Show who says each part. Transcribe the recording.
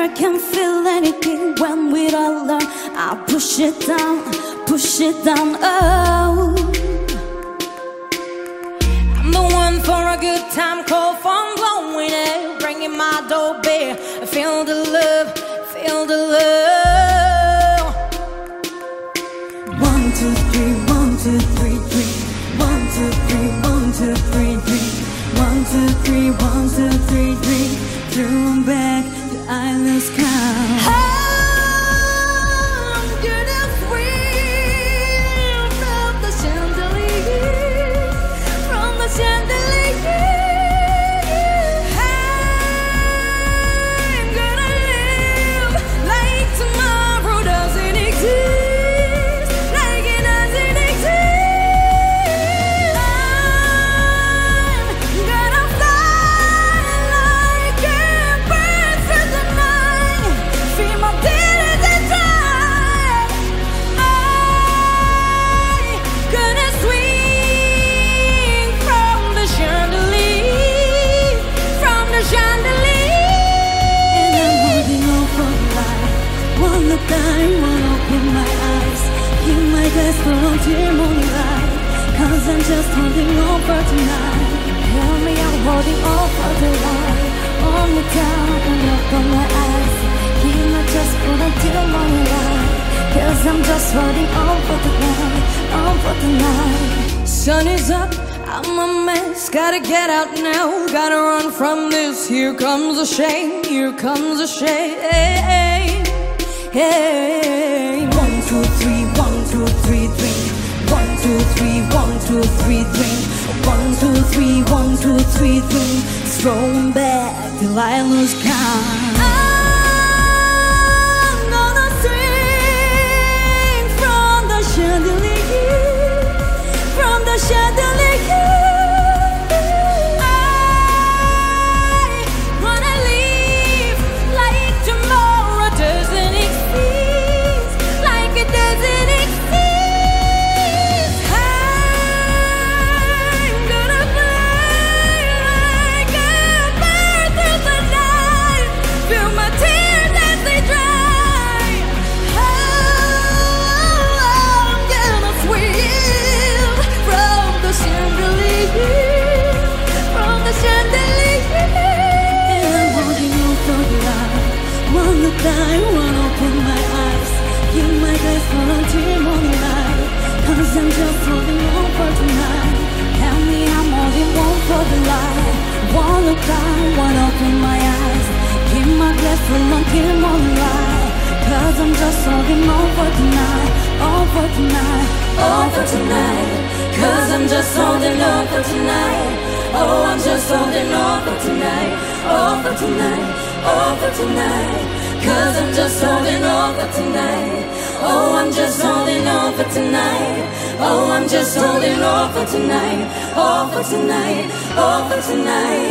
Speaker 1: her, can't feel anything when we all learn. I push it down, push it down. Oh,
Speaker 2: I'm the one for a good time, call phone blowing it, ringing my doorbell. Feel the love, feel the love.
Speaker 1: one, two, three, one, two, three, three, one, two, three, one, two, three, three, one, two, three, one, two, three, Down, one open my eyes. Keep my glass full until morning light. Cause I'm just holding on for tonight.
Speaker 2: Tell me I'm holding on for the light.
Speaker 1: One look down, one open my eyes. Keep my glass full until morning light. Cause I'm just holding on for the night on for the night
Speaker 2: Sun is up, I'm a mess. Gotta get out now, gotta run from this. Here comes the shame, here comes the shame. Hey,
Speaker 1: One, two, three, one, two, three, three. One, two, three, one, two, three, three. One, two, three, one, two, three, three. Throwing back till I lose count.
Speaker 2: I'm gonna swing from the chandelier, from the chandelier.
Speaker 1: Down, one open my eyes. Keep my glass full until morning light. Cause I'm just holding on for tonight. Tell me I'm holding on for the light. Look down, one open my eyes. Keep my glass full until morning light. Cause I'm just holding on for tonight. On for tonight.
Speaker 2: on for tonight. Cause I'm just holding on for tonight. Oh, I'm just holding on for tonight. On for tonight. On for tonight. Cause I'm just holding on for tonight. Oh, I'm just holding on for tonight. Oh, I'm just holding on for tonight. On for tonight. On for tonight.